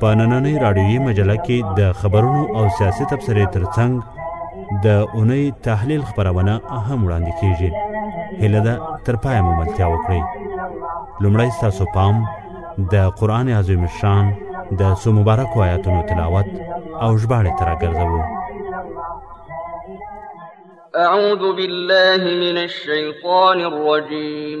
په نننۍ راډیویي مجله کې د خبرونو او سیاسي تبصرې ترڅنګ د اونۍ تحلیل خپرونه هم وړاندې کیږي هیله ده تر پایه مو ملتیا وکړئ لومړی ستاسو پام د قرآن عظیم شان د څو مبارکو آیاتونو تلاوت او ژباړې ته راګرځوو أعوذ بالله من الشيطان الرجيم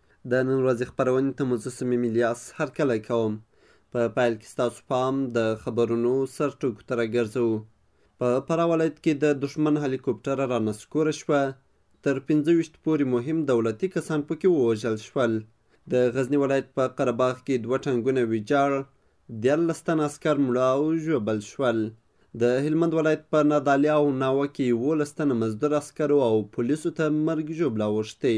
د نن ورځې خپرونې ته مو زه صمیم الیاس هرکلی کوم. په پیل کې ستاسو پام د خبرونو سرټکو ته راګرځوو. په فراه ولایت کې د دښمن هلیکوپټره رانسکوره شوه، تر پنځه ویشت پورې مهم دولتي کسان پکې ووژل شول. د غزني ولایت په قره باغ کې دوه ټانګونه ویجاړ، دیارلس تنه عسکر مړه او ژوبل شول. د هلمند ولایت په نادعلي او ناوه کې یوولس تنه مزدور عسکرو او پولیسو ته مرګ ژوبله اوښتې.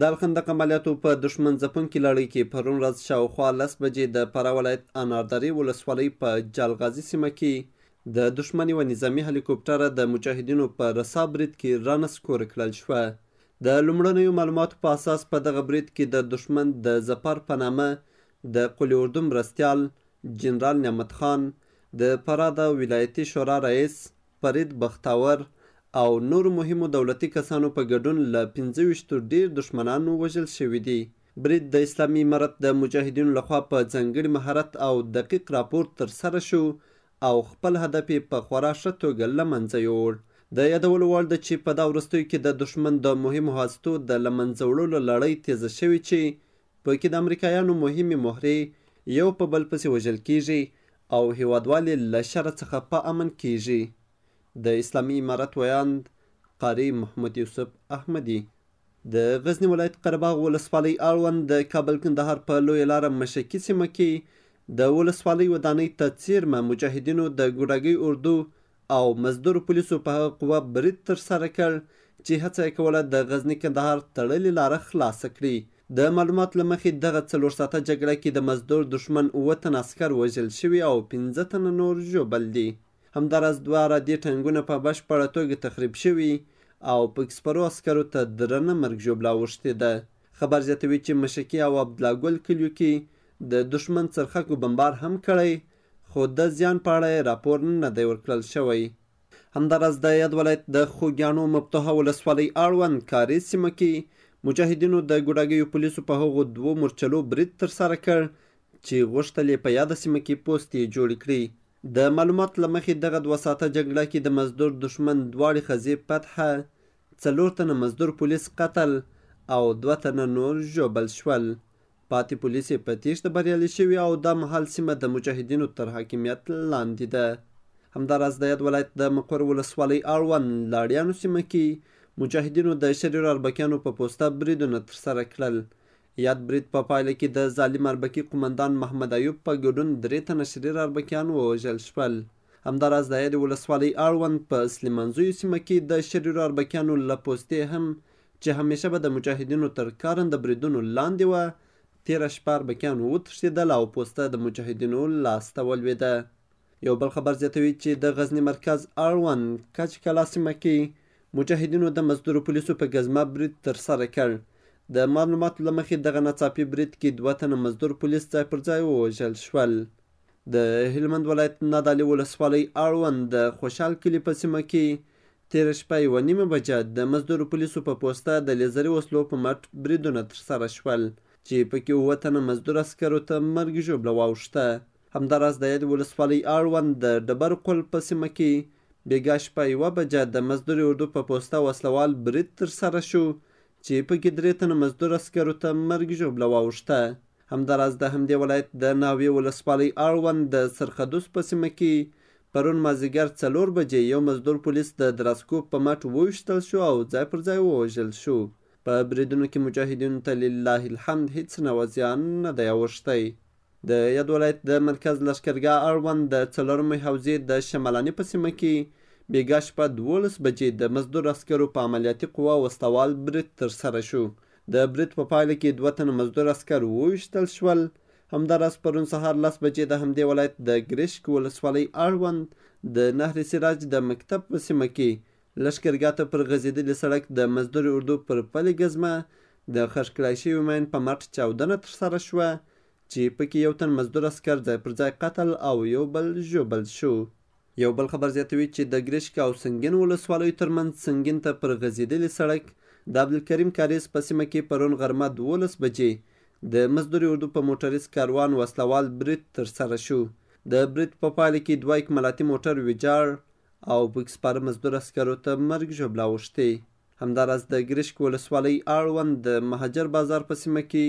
د الخندق عملیاتو په دښمن ځپونکې لړۍ کې پرون ورځ شاوخوا لس بجې د فراه ولایت اناردرې ولسوالۍ په جال غازي سیمه کې د دښمن یوه نظامي هلیکوپټره د مجاهدینو په رسا برید کې رانسکور کړل شوه. د لومړنیو معلوماتو په اساس په دغه برید کې د دښمن د ظفر په نامه د قول اردو مرستیال جنرال نعمت خان، د فراه د ولایتي شورا رئیس فرید بختاور او نورو مهمو دولتي کسانو په ګډون له پنځه ویشتو ډېر دښمنان ووژل شوي دي. برید د اسلامي امارت د مجاهدینو له خوا په ځانګړي مهارت او دقیق راپور ترسره شو او خپل هدف یې په خورا ښه توګه له منځه یووړ. د یادولو وړ ده چې په دا وروستیو کې د دښمن د مهمو هستو د له منځه وړلو لړۍ تېزه شوې چې په کې د امریکایانو مهمې مهرې یو په بل پسې وژل کیږي او هیوادوال یې له شره څخه په امن کیږي. د اسلامي امارت ویاند قاري محمد یوسف احمدي. د غزني ولایت قره باغ ولسوالۍ اړوند د کابل کندهار په لویه لاره مشکي سیمه کې د ولسوالۍ ودانۍ ته څیرمه مجاهدینو د ګوډاګۍ اردو او مزدور پولیسو په هغه قوه برید ترسره کړ چې هڅه یې کوله د غزني کندهار تړلې لاره خلاصه کړي. د معلوماتو له مخې دغه څلور ساعته جګړه کې د مزدور دښمن اووه تنه عسکر وژل شوي او پنځه تنه نور ژوبل دي. همداراز دوه رادې ټانګونه په بشپړه توګه تخریب شوي او پکې سپرو عسکرو ته درنه مرګ ژوبله اوښتې ده. خبر زیاتوي چې مشکي او عبدالله ګل کلیو کې د دښمن څرخکو بمبار هم کړی خو د زیان په اړه یې راپور نه دی ورکړل شوی. همداراز د یاد ولایت د خوګیاڼو مفتوحه ولسوالۍ اړوند کارې سیمه کې مجاهدینو د ګوډاګیو پولیسو په هغو دوو مورچلو برید ترسره کړ چې غوښتل یې په یاده سیمه کې پوستې جوړې کړي. د معلوماتو له مخې دغه دوه ساعته جګړه کې د مزدور دښمن دواړې ښځې فتحه، څلور تنه مزدور پولیس قتل او دوه تنه نور ژوبل شول. پاتې پولیس یې په تېښته بریالي شوي او دا مهال سیمه د مجاهدینو تر حاکمیت لاندې ده. همداراز د یاد ولایت د مقر ولسوالۍ اړوند لاړیانو سیمه کې مجاهدینو د شریر اربکیانو په پوسته بریدونه ترسره کړل. یاد برید په پایله کې د ظالم اربکي قومندان محمد ایوب په ګډون درې تنه شریر اربکیان ووژل شول. همداراز د یادې ولسوالۍ اړوند په سلیمانزیو سیمه کې د شریرو اربکیانو له پوستې هم چې همیشه به د مجاهدینو تر کارنده بریدونو لاندې وه، تېره شپه اربکیان وتښتېدل او پوسته د مجاهدینو لاس ته ولوېده. یو بل خبر زیاتوي چې د غزني مرکز اړوند کچ کلا سیمه کې مجاهدینو د مزدورو پولیسو په ګزمه برید ترسره کړ. د معلوماتو له مخې دغه ناڅاپي برید کې دوه تنه مزدور پولیس ځای پر ځای ووژل شول. د هلمند ولایت نادعلي ولسوالۍ اړوند د خوشحال کلي په سیمه کې تېره شپه یوه نیمه بجه د مزدورو پولیسو په پوسته د لیزري وسلو په مټ بریدونه ترسره شول چې پکې اووه تنه مزدور عسکرو ته مرګ ژوبله واوښته همداراز د یادې ولسوالۍ اړوند د ډبر قل په سیمه کې بیګا شپه یوه بجه د مزدوري اردو په پوسته وسلوال برید ترسره شو چې پکې درې تنه مزدور عسکرو ته مرګ ژوبله واوښته همداراز د همدې ولایت د ناوې ولسوالۍ اړوند د سرخدوس په سیمه کې پرون مازدیګر څلور بجې یو مزدور پولیس د دراسکوپ په مټ وویشتل شو او ځای پر ځای ووژل شو. په بریدونو کې مجاهدینو ته لله الحمد هیڅ نوع زیان نه دی اوښتی. د یاد ولایت د مرکز لښکرګاه اړوند د څلورمې حوزې د شمالاني په سیمه کې بیګا شپه دوولس بجې د مزدور عسکرو په عملیاتي قوا وسلهوال برید ترسره شو د برید په پایله کې دوه تنه مزدور عسکر وویشتل شول. همداراز پرون سهار لس بجې د همدې ولایت د ګرشک ولسوالۍ اړوند د نهر سراج د مکتب په سیمه کې لښکرګاه ته پر غځېدلي سړک د مزدور اردو پر پلې ګزمه د خښ کړای شوي ماین په مټ چاودنه ترسره شوه چې پکې یو تن مزدور عسکر ځای پر ځای قتل او یو بل ژوبل شو. یو بل خبر زیاتوي چې د ګرشک او سنګین ولسوالیو ترمنځ سنګین ته پر غځېدلي سړک د عبدالکریم کارېز په سیمه کې پرون غرمه دوولس بجې د مزدوري اردو په موټریز کاروان وسله وال برید ترسره شو. د برید په پایله کې دوه اکمالاتي موټر ویجاړ او پکې سپاره مزدور عسکرو ته مرګ ژوبله اوښتې. همداراز د ګرشک ولسوالۍ اړوند د مهاجر بازار په سیمه کې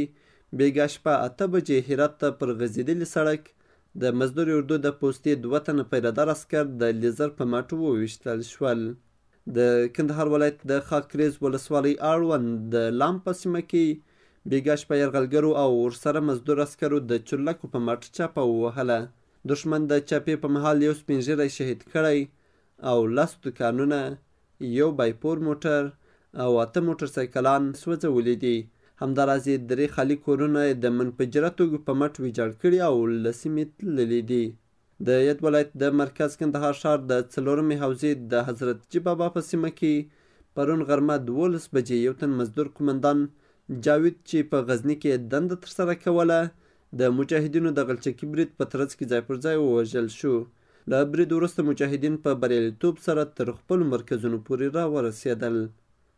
بېګا شپه اته بجې هرات ته پر غځېدلي سړک د مزدور اردو د پوستې دوه تنه پیره دار عسکر د لیزر په مټ وویشتل شول. د کندهار ولایت د خاکریز ولسوالۍ اړوند د لام په سیمه کې بېګا شپه یرغلګرو او ورسره مزدور عسکرو د چورلکو په مټ چاپه ووهله. دښمن د چاپې په مهال یو سپین ږیری شهید کړی او لس دوکانونه، یو بایپور موټر او اته موټر سایکلان سوځولي دي. همداراز یې درې خالي کورونه د منفجره توګو په مټ ویجاړ کړي او له سیمې تللي دي. د ید ولایت د مرکز کندهار ښار د څلورمې حوزې د حضرت جي بابا په سیمه کې پرون غرمه دوولس بجې یو تن مزدور قومندان جاوید چې په غزني کې یې دنده ترسره کوله د مجاهدینو د غلچکي برید په ترڅ کې ځای پر ځای ووژل شو. له برید وروسته مجاهدین په بریالیتوب سره تر خپلو مرکزونو پورې راورسېدل.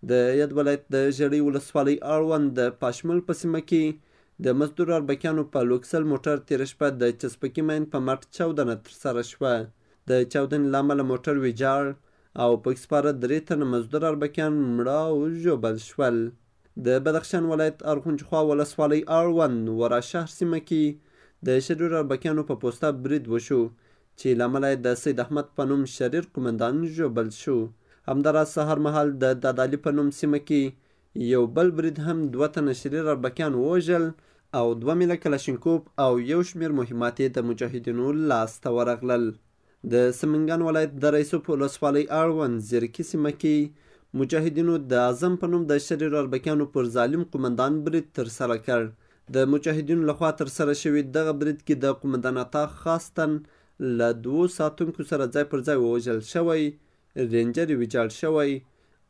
د یاد ولایت د ژړۍ ولسوالۍ اړوند د پاشمل په سیمه کې د مزدور اربکیانو په لوکسل موټر تېره شپه د چسپکي ماین په مټ چاودنه ترسره شوه. د چاودنې له امله موټر ویجاړ او پکې سپاره درې تنه مزدور اربکیان مړه او ژوبل شول. د بدخشان ولایت ارغونجخوا ولسوالۍ اړوند ورا شهر سیمه کې د شریر اربکیانو په پوسته برید وشو چې له امله یې د سید احمد په نوم شریر قومندان ژوبل شو. همداراز سهار مهال د دادعلي په نوم سیمه کې یو بل برید هم دوه تنه شریر اربکیان ووژل او دوه میله کلاشینکوف او یو شمېر مهمات یې د مجاهدینو لاس ته ورغلل. د سمنګان ولایت د رئیسوپ ولسوالۍ اړوند زیرکي سیمه کې مجاهدینو د اعظم په نوم د شریر اربکیانو پر ظالم قومندان برید ترسره کړ. د مجاهدینو لخوا ترسره شوي دغه برید کې د قومندان عطا خاص تن له دوو ساتونکو سره ځای پر ځای ووژل شوی، رینجر یې ویجاړ شوی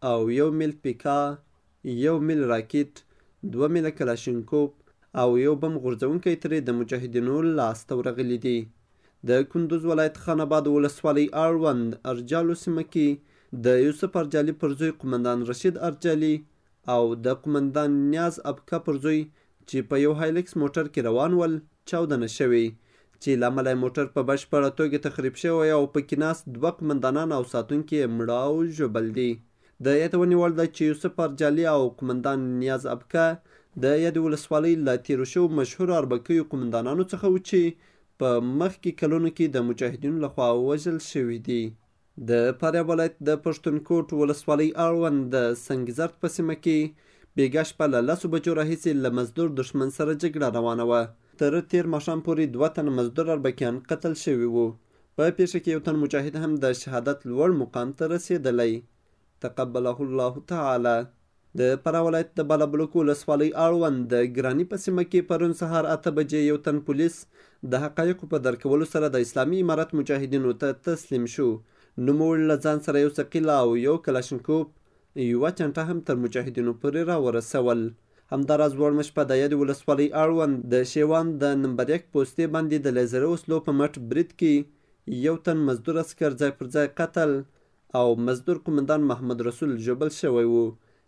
او یو میل پیکا یو میل راکیټ، دوه میله کلاشینکوف او یو بم غورځونکی ترې د مجاهدینو لاس ته ورغلي دي. د کندوز ولایت خان اباد ولسوالۍ اړوند ارجالو سیمه کې د یوسف ارجالي پر زوی قومندان رشید ارجالي او د قومندان نیاز ابکه پر زوی چې په یو هایلکس موټر کې روان ول چاودنه شوې چې له امله یې موټر په بشپړه توګه تخریب شوی او پکې ناست دوه قومندانان او ساتونکي یې مړه او ژوبل دي. د یادونې وړ ده چې یوسف ارجالي او قومندان نیاز ابکه د یادې ولسوالۍ له تېرو شوو مشهورو اربکیو قومندانانو څخه وو چې په مخکې کلونو کې د مجاهدینو لخوا وژل شوي دي. د فاریاب ولایت د پښتونکوټ ولسوالۍ اړوند د سنګزرد په سیمه کې بېګا شپه له لسو بجو راهیسې له مزدور دښمن سره جګړه روانه وه. تر تېر ماښام پورې دوه تنه مزدور اربکیان قتل شوي وو. په پېښه کې یو تن مجاهد هم د شهادت لوړ مقام ته رسېدلی. تقبله الله تعالی. د فراه ولایت د بالابلوک ولسوالۍ اړوند د ګراني په سیمه کې پرون سهار اته بجې یو تن پولیس د حقایقو په درک کولو سره د اسلامي امارت مجاهدینو ته تسلیم شو. نوموړي له ځان سره یو ثقیل او یو کلاشنکوف، یوه چنټه هم تر مجاهدینو پورې راورسول. همداراز وړمه شپه د یادې ولسوالۍ اړوند د شېوان د نمبر یک پوستې باندې د لېزري وسلو په مټ برید کې یو تن مزدور عسکر ځای پر ځای قتل او مزدور قومندان محمد رسول ژوبل شوی و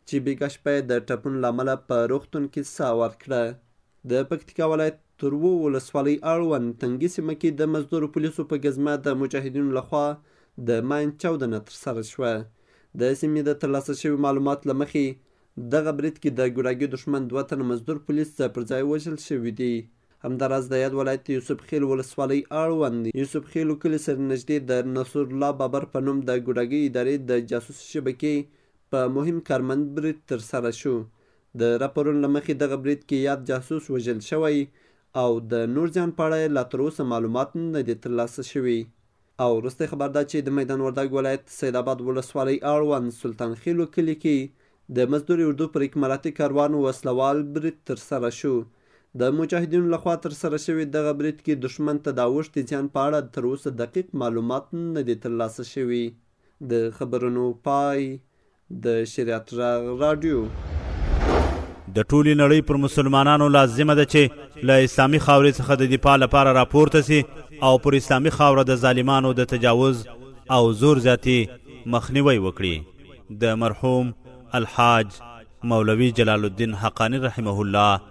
چې بیګا شپه یې د ټپونو له امله په روغتون کې ساه ورکړه. د پکتیکا ولایت تروو ولسوالۍ اړوند تنګي سیمه کې د مزدور پولیسو په ګزمه د مجاهدینو له خوا د ماین چاودنه ترسره شوه. د سیمې د ترلاسه شوي معلومات له مخې دغه برید کې د ګوډاګي دښمن دوه تنه مزدور پولیس ځای پر ځای وژل شوي دي. همداراز د یاد ولایت یوسف خیل ولسوالۍ اړوند یوسف خیلو کلي سره نږدې د نصرالله بابر په نوم د ګوډاګي ادارې د جاسوسي شبکې په مهم کارمند برید ترسره شو. د راپورونو له مخې دغه برید کې یاد جاسوس وژل شوی او د نور زیان په اړه یې لا تر اوسه معلومات نه دي ترلاسه شوي. او وروستی خبر دا چې د میدان وردګ ولایت سید آباد ولسوالۍ اړوند سلطان خیلو کلي کې د مزدور اردو پر اکمالاتي کاروان وسله وال برید ترسره شو. د مجاهدینو لخوا ترسره شوي دغه برید کې دښمن ته د اوښتي زیان په اړه تر اوسه دقیق معلومات نه دي ترلاسه شوي. د خبرونو پای د شریعت ږغ راډیو. د ټولي نړۍ پر مسلمانانو لازمه ده چي له اسلامي خاورې څخه د دفاع لپاره راپورته سي او پر اسلامي خاوره د ظالمانو د تجاوز او زور زیاتي مخنیوی وکړي. د مرحوم الحاج مولوي جلال الدین حقاني رحمه الله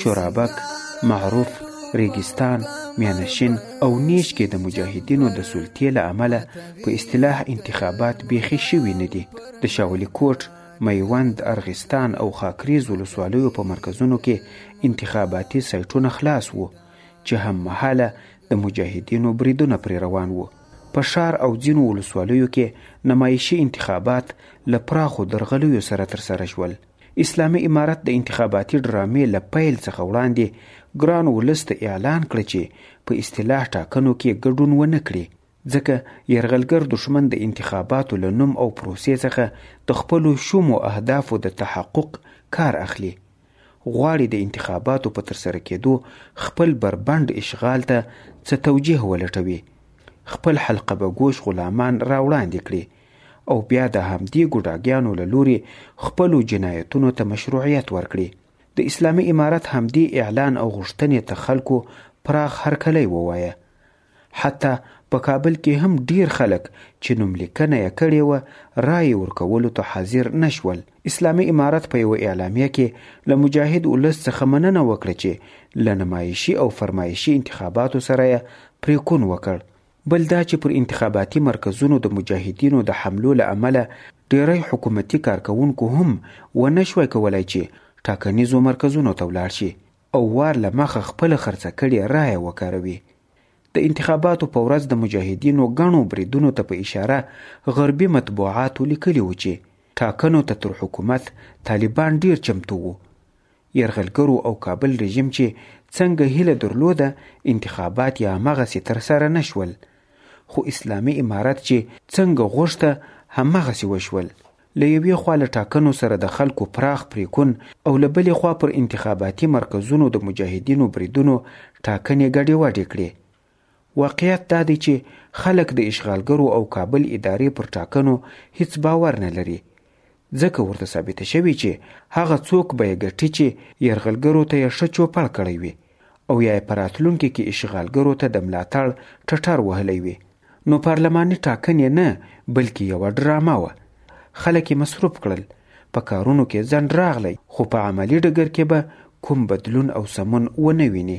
شورابک، معروف، ریګستان، میانشین او نیش کې د مجاهدینو د سلطې له امله په اصطلاح انتخابات بیخي شوي نه دي. د شاولي کوټ، میوند، ارغستان او خاکریز ولسوالیو په مرکزونو کې انتخاباتي سایټونه خلاص وو چې هم مهاله د مجاهدینو بریدونه پرې روان وو. په ښار او ځینو ولسوالیو کې نمایشي انتخابات له پراخو درغلیو سره ترسره شول. اسلامي امارت د انتخاباتي ډرامې له پیل څخه وړاندې ګران ولس ته اعلان کړ چې په اصطلاح ټاکنو کې ګډون ونه کړي ځکه یرغلګر دښمن د انتخاباتو له نوم او پروسې څخه د خپلو شومو اهدافو د تحقق کار اخلي غواړي د انتخاباتو په ترسره کېدو خپل بربنډ اشغال ته څه توجیه ولټوي خپل حلقه به ګوش غلامان راوړاندې کړي او بیا د همدې ګوډاګیانو له لوري خپلو جنایتونو ته مشروعیت ورکړي د اسلامي امارت همدې اعلان او غوښتنې ته خلکو پراخ هرکلی ووایه حتی په کابل کې هم ډیر خلک چې نوملیکنه یې کړې وه رایې ورکولو ته حاضر نشول اسلامي امارت په یوه اعلامیه کې له مجاهد ولس څخه مننه وکړه چې له نمایشي او فرمایشي انتخاباتو سره یې پریکون وکړ بل دا چې پر انتخاباتي مرکزونو د مجاهدینو د حملو له امله ډیری حکومتي کارکوونکو هم ونه شوای کولای چې ټاکنیزو مرکزونو ته ولاړ شي او وار له مخه خپله خرڅه کړې رایه وکاروي. د انتخاباتو په ورځ د مجاهدینو ګڼو بریدونو ته په اشاره غربي مطبوعاتو لیکلي وو چې ټاکنو ته تر حکومت طالبان ډیر چمتو وو. یرغلګرو او کابل رژیم چې څنګه هیله درلوده انتخابات یې همغسې ترسره نه شول خو اسلامي امارت چې څنګه غوښته همغسې وشول له یوې خوا له ټاکنو سره د خلکو پراخ پریکون او له بلې خوا پر انتخاباتي مرکزونو د مجاهدینو بریدونو ټاکنې ګډې وډې کړې واقعیت دا دی چې خلک د اشغالګرو او کابل ادارې پر ټاکنو هیڅ باور نه لري ځکه ورته ثابته شوې چې هغه څوک به یې ګټي چې یرغلګرو ته یې ښه چوپړ کړی وي او یا یې په راتلونکي کې اشغالګرو ته د ملاتړ ټټر وهلی وي نو پارلماني ټاکنې نه بلکې یوه ډرامه وه خلک یې مصروف کړل په کارونو کې ځنډ راغلی خو په عملي ډګر کې به کوم بدلون او سمون ونه ویني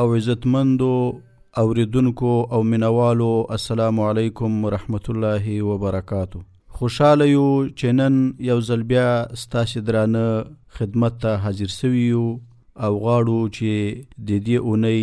او عزتمندو اوریدونکو او مینوالو السلام علیکم ورحمت الله وبرکاتو خوشاله یو چې نن یو ځل بیا ستاسو درانه خدمت ته حاضر سوي یو او غواړو چې د دې اونۍ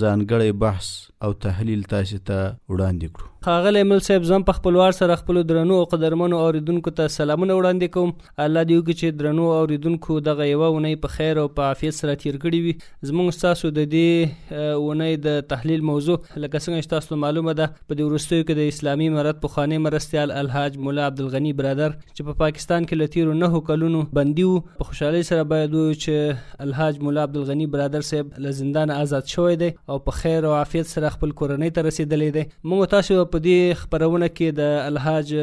ځانګړی بحث او تحلیل تاسو ته وړاندې کړو خاغلی مل صاحب زم په خپلوار سره خپل درنو او قدرمنو اوریدونکو ته سلامونه وړاندې کوم الله دې وکړي چې درنو اوریدونکو دغه یو ونې په خیر او په عافیت سره تیر کړی وي زمونږ ستاسو د دې اونۍ د تحلیل موضوع لکه څنګه چې تاسو معلومه ده په دې وروستیو کې د اسلامي امارت پخوانی مرستیال الحاج مولا عبدالغني برادر چې په پاکستان کې له تیرو نهو کلونو بندي وو په خوشحالۍ سره باید وایو چې الحاج مولا عبدالغني برادر صاحب له زندان آزاد شوی دی او په خیر او عافیت سره خپل کورنۍ ته رسیدلی دی موږ تاسو په دې خبرونه کې د الحاج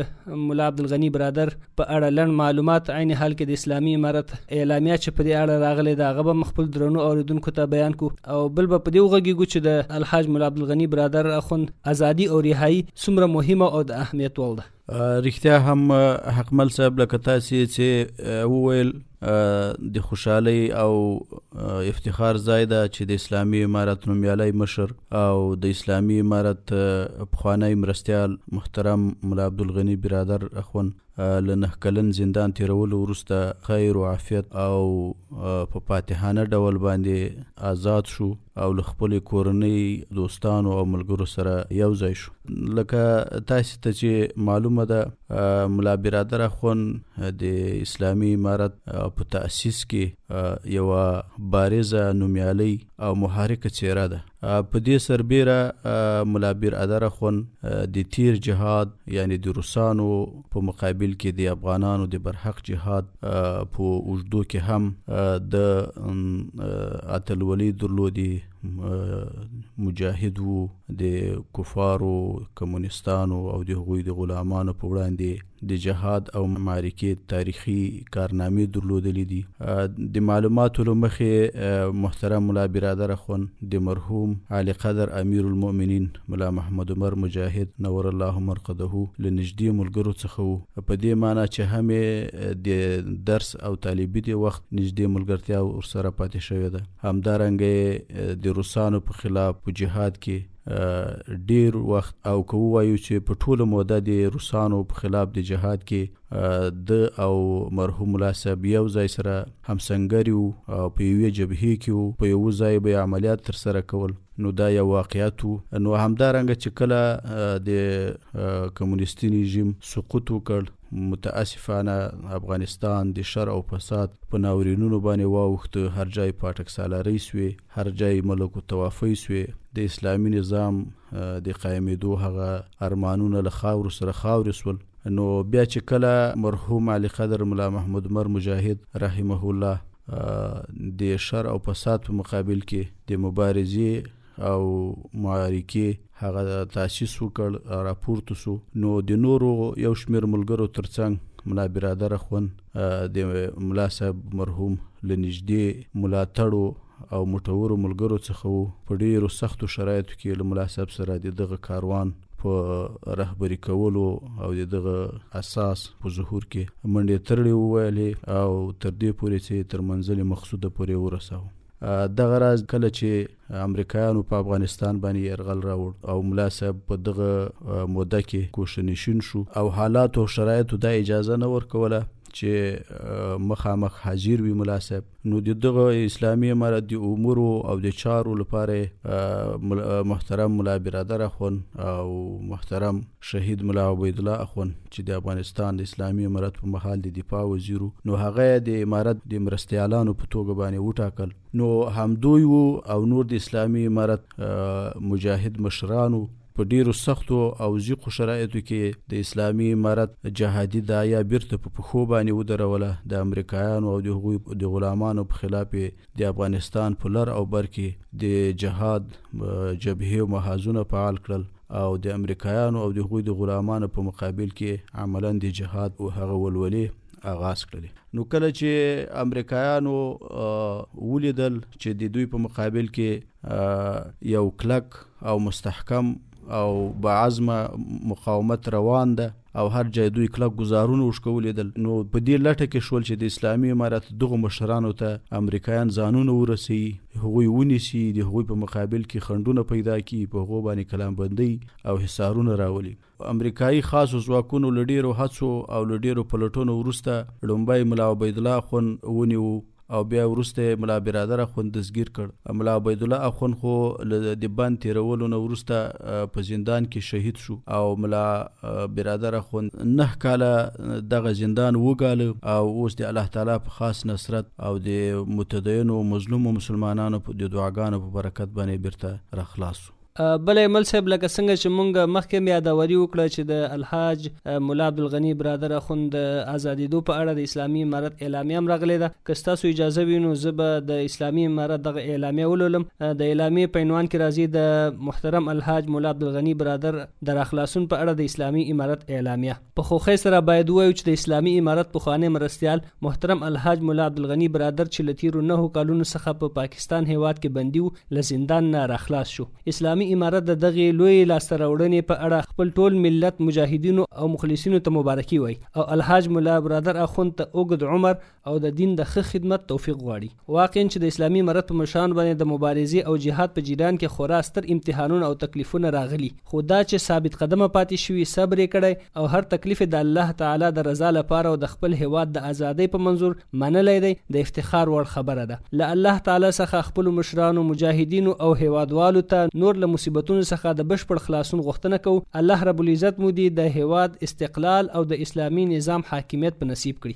مولا عبدالغني برادر په اړه لنډ معلومات عین حال کې د اسلامي امارت اعلامیه چې په دې اړه راغلې ده هغه به خپل درنو اوریدونکو ته بیان کو او بل به په دې وغږیږو چې د الحاج مولا عبدالغني برادر اخوند ازادي او رهایی څومره مهمه او د اهمیت وړ ده رښتیا هم حقمل صاحب لکه تاسو چې وویل د خوشحالۍ او افتخار ځای ده چې د اسلامي امارت نومیالی مشر او د اسلامي امارت پخوانی مرستیال محترم ملا عبدالغني برادر اخوند له نه کلن زندان تیرولو وروسته خیر او عافیت او په فاتحانه ډول باندې آزاد شو او له خپلې کورنۍ، دوستانو او ملګرو سره یو ځای شو. لکه تاسې ته چې معلومه ده، ملا برادر اخوند د اسلامي امارت په تأسیس کې یوه بارزه، نومیالۍ او محرکه څېره ده. په دې سربېره ملا برادر اخوند د تېر جهاد یعنې د روسانو، په مقابل کې د افغانانو د برحق جهاد په اوږدو کې هم د اتلولۍ درلودي مجاهد وو د کفارو کمونستانو او د هغوی د غلامانو په وړاندې د جهاد او معرکې تاریخي کارنامې درلودلې دي د معلوماتو له مخې محترم ملا برادر اخوند د مرحوم عالی قدر امیر المؤمنین ملا محمد عمر مجاهد نور الله مرقده له نږدې ملګرو څخه وو په دې معنی چې هم د درس او طالبي دی وخت نږدې ملګرتیا ورسره پاتې شوې ده همدارنګه د روسانو په خلاف په جهاد کې ډیر وخت او کو وایو چې په ټوله موده د روسانو په خلاف د جهاد کې د او مرحوم ملا صاحب یو ځای سره همسنګری او په یوې جبهه کې په یو ځای به عملیات تر سره کول نو دا یو واقعیت و. نو همدا رنګه چې کله د کمونیستي رژیم سقوط وکړ، متاسفانه افغانستان د شر او فساد په ناورینونو باندې واوښت، هر جای پاټک سالارۍ سوې، هر جای ملک الطوافۍ سوې، د اسلامي نظام د قایمېدو هغه ارمانونه له خاورو سره خاورې سول. نو بیا چې کله مرحوم علي قدر ملا محمود عمر مجاهد رحمه الله د شر او فساد په مقابل کې د مبارزې او معارکې هغه تاسیس وکړ راپورته سو نو د نورو یو شمیر ملګرو ترڅنګ ملا برادر اخوند د ملا صاحب مرحوم له نږدې ملاتړو او مټورو ملګرو څخه وو په ډېرو سختو شرایطو کې له ملا صاحب سره د دغه کاروان په رهبري کولو او د دغه اساس په ظهور کې منډې ترړې وویلې او تر دې پورې چې تر منزلې مقصوده پورې ورساو دغه راز کله چې امریکایانو په افغانستان باندې يرغل راوړ او ملا صاحب په دغه موده کې کوشنشین شو او حالات او شرایط دا اجازه نه ورکوله چې مخامخ حاضر وي ملا صاحب نو د دغه اسلامي امارت د امور او د چارو لپاره محترم ملا برادر اخون او محترم شهید ملا عبید الله اخون چې د افغانستان د اسلامي امارت په محل د دفاع وزیر نو هغه د امارت د مرستيالانو په توګه باندې وټاکل نو همدوی او نور د اسلامي امارت مجاهد مشرانو په ډېرو سختو او ضيقو شرائطو کې يې د اسلامي امارت جهادي داعيه بېرته په پښو باندې ودروله، د امريکايانو او د هغوی د غلامانو په خلاف يې د افغانستان په لر او بر کې د جهاد جبهې او محاذونه فعال کړل او د امريکايانو او د هغوی د غلامانو په مقابل کې عملاً د جهاد هغه ولولې آغاز کړلې. نو کله چې امريکايانو وليدل چې د دوی په مقابل کې يو کلک، او مستحکم او باعظمه مقاومت روان ده او هر جای دوی کلک ګزارونه وشکولیدل نو په دې لټه کې شول چې د اسلامي امارت دغو مشرانو ته امریکایان ځانونه ورسوي، هغوی ونیسي، د هغوی په مقابل کې خنډونه پیدا کړي، په هغو باندې کلانبندۍ او حصارونه راولي. امریکايي خاصو ځواکونو له ډېرو هڅو او له ډېرو پلټنو وروسته ړومبی ملا عبیدالله اخوند ونیو او بیا وروسته یې ملا برادر اخوند دستګیر کړ. ملا عبیدالله اخوند خو له د بند تېرولو نه وروسته په زندان کې شهید شو او ملا برادر اخوند نهه کاله دغه زندان وګاله او اوس د الله تعالی په خاص نصرت او د متدینو او مظلومو مسلمانانو د دعاګانو په برکت باندې بېرته راخلاص شو. بله مل صاحب لکه څنګه چې مونږ مخکې مې یاداوري وکړه چې د الحاج مولا عبدالغني برادر اخوند د ازادېدو په اړه د اسلامي امارت اعلامیه هم راغلې ده که ستاسو اجازه وي نو زه به د اسلامي امارت دغه اعلامیه ولولم د اعلامیې په عنوان کې راځي د محترم الحاج مولا عبدالغني برادر د راخلاصون په اړه د اسلامي امارت اعلامیه په خوښۍ سره باید ووایو چې د اسلامي امارت پخوانی مرستیال محترم الحاج ملا عبدالغني برادر چې له تیرو نهو کالونو څخه په پاکستان هیواد کې بندي و له زندان نه راخلاص شو. اسلامي امارت د دغې لویې لاسته راوړنې په اړه خپل ټول ملت، مجاهدینو او مخلصینو ته مبارکي وایي او الحاج ملا برادر اخوند ته اوږد عمر، او د دین د ښه خدمت توفیق غواړي. واقعاً چې د اسلامي امارت په مشرانو باندې د مبارزې او جهاد په جریان کې خورا ستر امتحانونه او تکلیفونه راغلي، خو دا چې ثابت قدمه پاتې شوي، صبر یې کړی او هر تکلیف یې د الله تعالی د رضا لپاره او د خپل هېواد د ازادۍ په منظور منلی دی، د افتخار وړ خبره ده. له الله تعالی څخه خپلو مشرانو، مجاهدینو او هېوادوالو ته نور له مصیبتونو څخه د بشپړ خلاصون غوښتنه کوو، الله رب العزت مو دې د هېواد استقلال او د اسلامي نظام حاکمیت په نصیب کړي.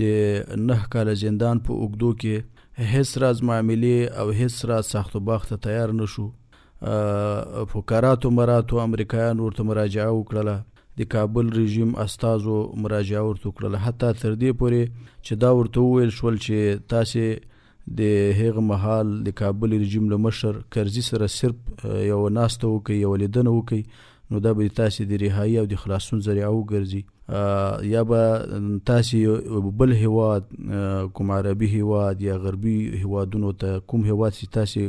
د نه کاله زندان په اوږدو کې هیڅ راز معاملې او هیڅ راز سخت و باخت ته تیار نه شو په کراتو مراتو امریکایانو ورته مراجعه وکړله د کابل رژیم استازو مراجعه ورته وکړله حتی تر دې پورې چې دا ورته وویل شول چې تاسې د هغه مهال د کابل رژیم له مشر کرزي سره صرف یو ناسته وکړي یو لیدنه وکړي نو دا به تاسو د رهایی او د خلاصون ذریعه وګرځي یا به تاسو بل هواد کوم عربي هواد یا غربي هوادونو ته کوم هواد چې تاسو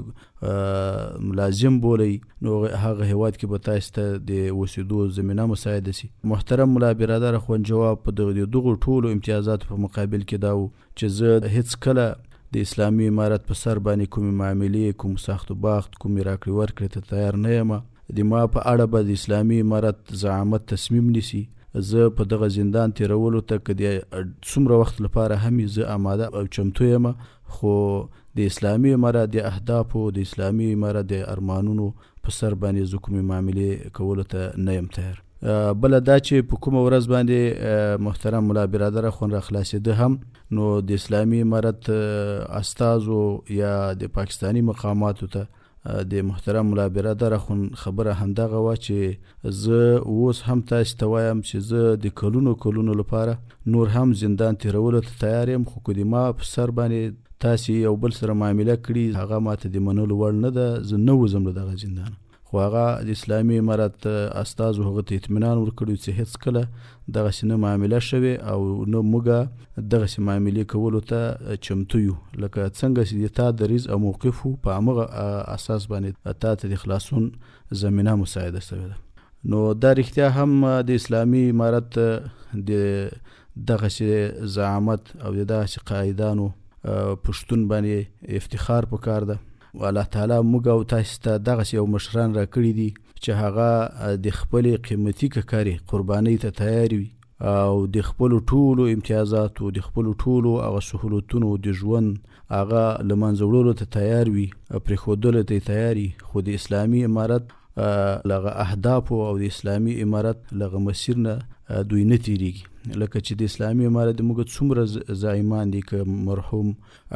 ملازم بولی نو هغه هواد کې به تاسو ته د وسیدو زمينه مساعده سي محترم ملا برادر خو جواب په دغه دغه ټولو امتیازات په مقابل کې داو چې زه هیڅ کله د اسلامي امارت په سر باندې کومې معاملې کوم ساخت و باخت کومې راکړې ورکړې ته تیار نه یم د ما په اړه به د اسلامي امارت زعامت تصمیم نیسي زه په دغه زندان تیرولو ته که د څومره وخت لپاره هم زه آماده او چمتو یم خو د اسلامي امارت د اهدافو د اسلامي امارت د ارمانونو په سر باندې زه کومې معاملې کولو ته نه یم تیار بل دا چې په کومه ورځ باندې محترم مولا برادر اخون را خلاصېده هم نو د اسلامي امارت استازو یا د پاکستاني مقاماتو ته د محترم مولا برادر اخون خبره همدغه وه چې زه اوس هم تاسې ته وایم چې زه د کلونو کلونو لپاره نور هم زندان تیرولو ته تیار یم خو که د ما په سر باندې تاسې یو بل سره معامله کړي هغه ماته د منلو وړ نه ده زه نه وځم له دغه زندانه خو هغه د اسلامي امارت استازو هغه ته اطمینان ورکړی چې هیڅ کله دغه سینه معامله شوه او نو موږ دغه سینه معاملې کولو ته چمتو یو لکه څنګه چې د تا د ریز او موقف په هغه اساس باندې تا ته د خلاصون زمینه مساعده سوې ده. نو دا رښتیا هم د اسلامي امارت د دغسي زعامت او د داسي قائدانو په شتون باندي افتخار په کار ده. الله تعالی موږ او تاسي ته دغسي یو مشران راکړي دي چي هغه د خپلي قیمتي ککري قربانۍ ته تیار وي او د خپلو ټولو امتیازاتو، د خپلو ټولو هغه سهولتونو، د ژوند هغه له منځه وړلو ته تیار وي، پرېښودلو ته یې تیار وي، خو د اسلامي امارت له هغه اهدافو او د اسلامي امارت له هغه مسیر نه دوی نه تېرېږي، لکه چې د اسلامي امارت د موږ څومره زعیمان دي، که مرحوم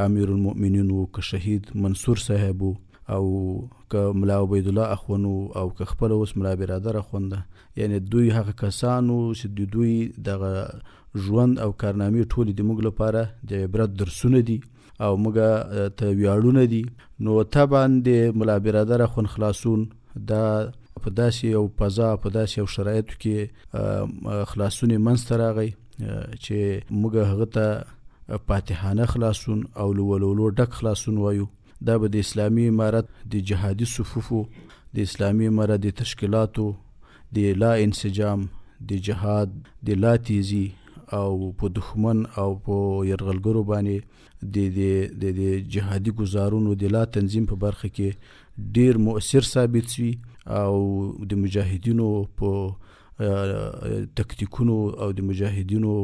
امیرالمؤمنین و، که شهید منصور صاحب و، او که ملا عبید الله اخوند او که خپل اوس ملا برادر اخوند ده یعنی دوی هغه کسانو چې د دوی دغه ژوند او کارنامې ټولې د موږ لپاره د عبرت درسونه دي او موږ ته ویاړونه دي نو طبعا د ملا برادر اخوند خلاصون دا په داسې یو فضا په داسې یو شرایطو کې خلاصونې منځته راغی چې موږ هغه ته فاتحانه خلاصون او لولولو ډک خلاصون وایو دا به د اسلامي امارت د جهادي صفوفو، د اسلامي امارت د تشکیلاتو د لا انسجام، د جهاد د لا تیزي او په دښمن او په يرغلګرو باندې د د د جهادي ګزارونو د لا تنظیم په برخه کې ډیر مؤثر ثابت شي او د مجاهدینو په تکتیکونو او د مجاهدینو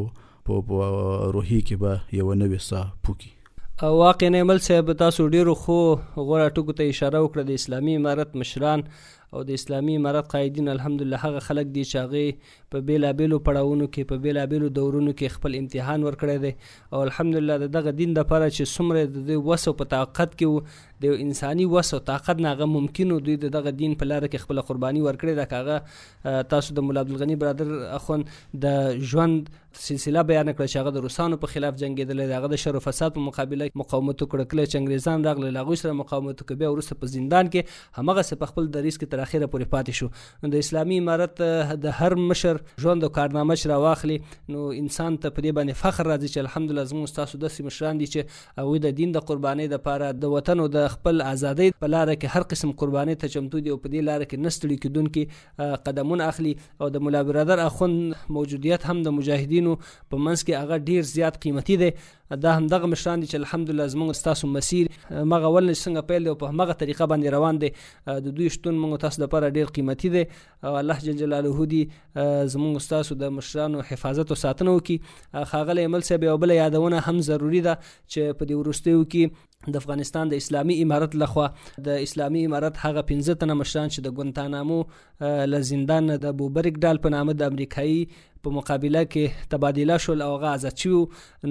په روحي کې به یو نوې سا پوکي واقعا ایمل صاحب تاسو ډیرو خو غوړه ټکو ته اشاره وکړه د اسلامي امارت مشران او د اسلامي امارت قائدین الحمدلله هغه خلک دي چې هغه په بیلابیلو پړاوونو کې په بیلابیلو دورونو کې خپل امتحان ورکړی دی او الحمدلله د دغه دین د لپاره چې څومره د دوی وس او په طاقت کې وو د انساني وس او طاقت نه هغه ممکن دوی د دغه دین په لار کې خپل قرباني ورکړې ده کاغه تاسو د مولا عبدالغنی برادر اخوند د ژوند سلسله بیان کړه چې هغه د روسانو په خلاف جنگیدل هغه د شر او فساد په مقابله مقاومت وکړ کله چې انګریزان راغله لاغوی سره مقاومت وکړ بیا ورسته په زندان کې همغه سه په خپل دریس کې تر اخره پورې پاتې شو د اسلامي امارت د هر مشر ژوند او کارنامه چې راواخلي نو انسان ته په دې باندې فخر راځي چې الحمدلله زموږ تاسو داسې مشران دي چې هغوی د دین د قربانۍ لپاره د وطن او د خپل ازادۍ په لاره کې هر قسم قربانۍ ته چمتو دي او په دې لاره کې نه ستړي کېدونکي قدمونه اخلي او د ملا برادر اخوند موجودیت هم د مجاهدینو په منځ کې هغه ډیر زیات قیمتي دی دا هم دغه مشران دي چې الحمدلله زموږ ستاسو مسیر مغه ول څنګه پیل دی او په هغه طریقه باندې روان دی د دوی شتون موږ تاسو لپاره ډیر قیمتي دی او الله جل جلاله دی زموږ استادو د مشرانو حفاظت او ساتنه وکي خاغله عمل صاحب یو بل یادونه هم ضروری ده چې په دې ورستیو کې د افغانستان د اسلامي امارت لخوا د اسلامي امارت هغه 15 تنه مشران چې د ګونتانامو له زندان د بوبرګ ډال په نامه د امریکایي په مقابله کې تبادله شول او هغه آزاد شو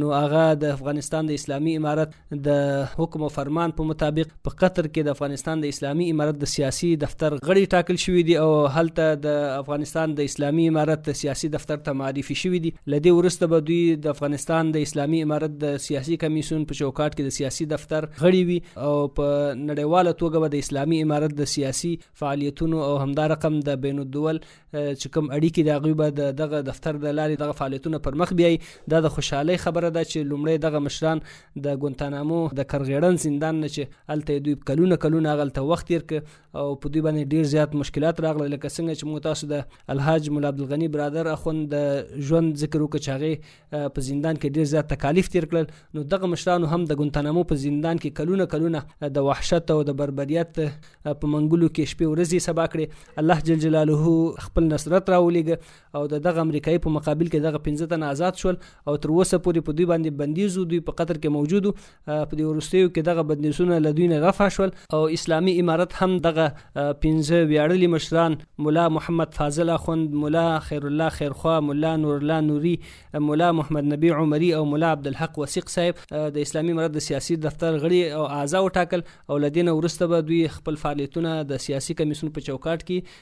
نو هغه د افغانستان د اسلامي امارت د حکم او فرمان په مطابق په قطر کې د افغانستان د اسلامي امارت د سیاسي دفتر غړي ټاکل شوې دي او هلته د افغانستان د اسلامي امارت د سیاسي دفتر ته معرفي شوې دي لدې ورسته به دوی د افغانستان د اسلامي امارت د سیاسي کمیسون په چوکاټ کې د سیاسي دفتر غړي وي او په نړیواله توګه به د اسلامي امارت د سیاسي فعالیتونو او همدارقم د بین الدول چې کوم اړیکې د هغوی به د دغه دفتر د لارې دغه فعالیتونه پر مخ بیایي دا د خوشحالۍ خبره ده چې لومړی دغه مشران د ګونتانامو د کرغیړن زندان نه چې هلته دوی کلونه کلونه هغلته وخت تیر ک او په دوی باندې ډیر زیات مشکلات راغله لکه څنګه چې موږ تاسو د الحاج مولا عبدالغني برادر اخوند د ژوند ذکر وکړ چې هغه په زندان کې ډیر زیات تکالیف تیر کړل نو دغه مشرانو هم د ګونتانامو په زندان کې کلونه کلونه د وحشت او د بربریت په منګولو کې شپې ورځې سبا کړې الله جل جلاله خپل نصرت راولېګ او د دغه امریکایي په مقابل کې دغه 15 تن آزاد شول او تر اوسه پورې په دوی باندې بندیزو دوی په قطر کې موجودو په دې وروستیو کې دغه بندیزونه له دوی نه رفع شول او اسلامي امارت هم دغه پنځه ویاړلي مشران مولا محمد فاضل اخوند مولا خیرالله خیرخوا مولا نورالله نوري مولا محمد نبی عمري او مولا عبدالحق وثیق صاحب د اسلامي امارت د سیاسي دفتر غړي او اعضا وټاکل او لدین ورسته به دوی خپل فعالیتونه د سیاسي کمیسون په چوکاټ کې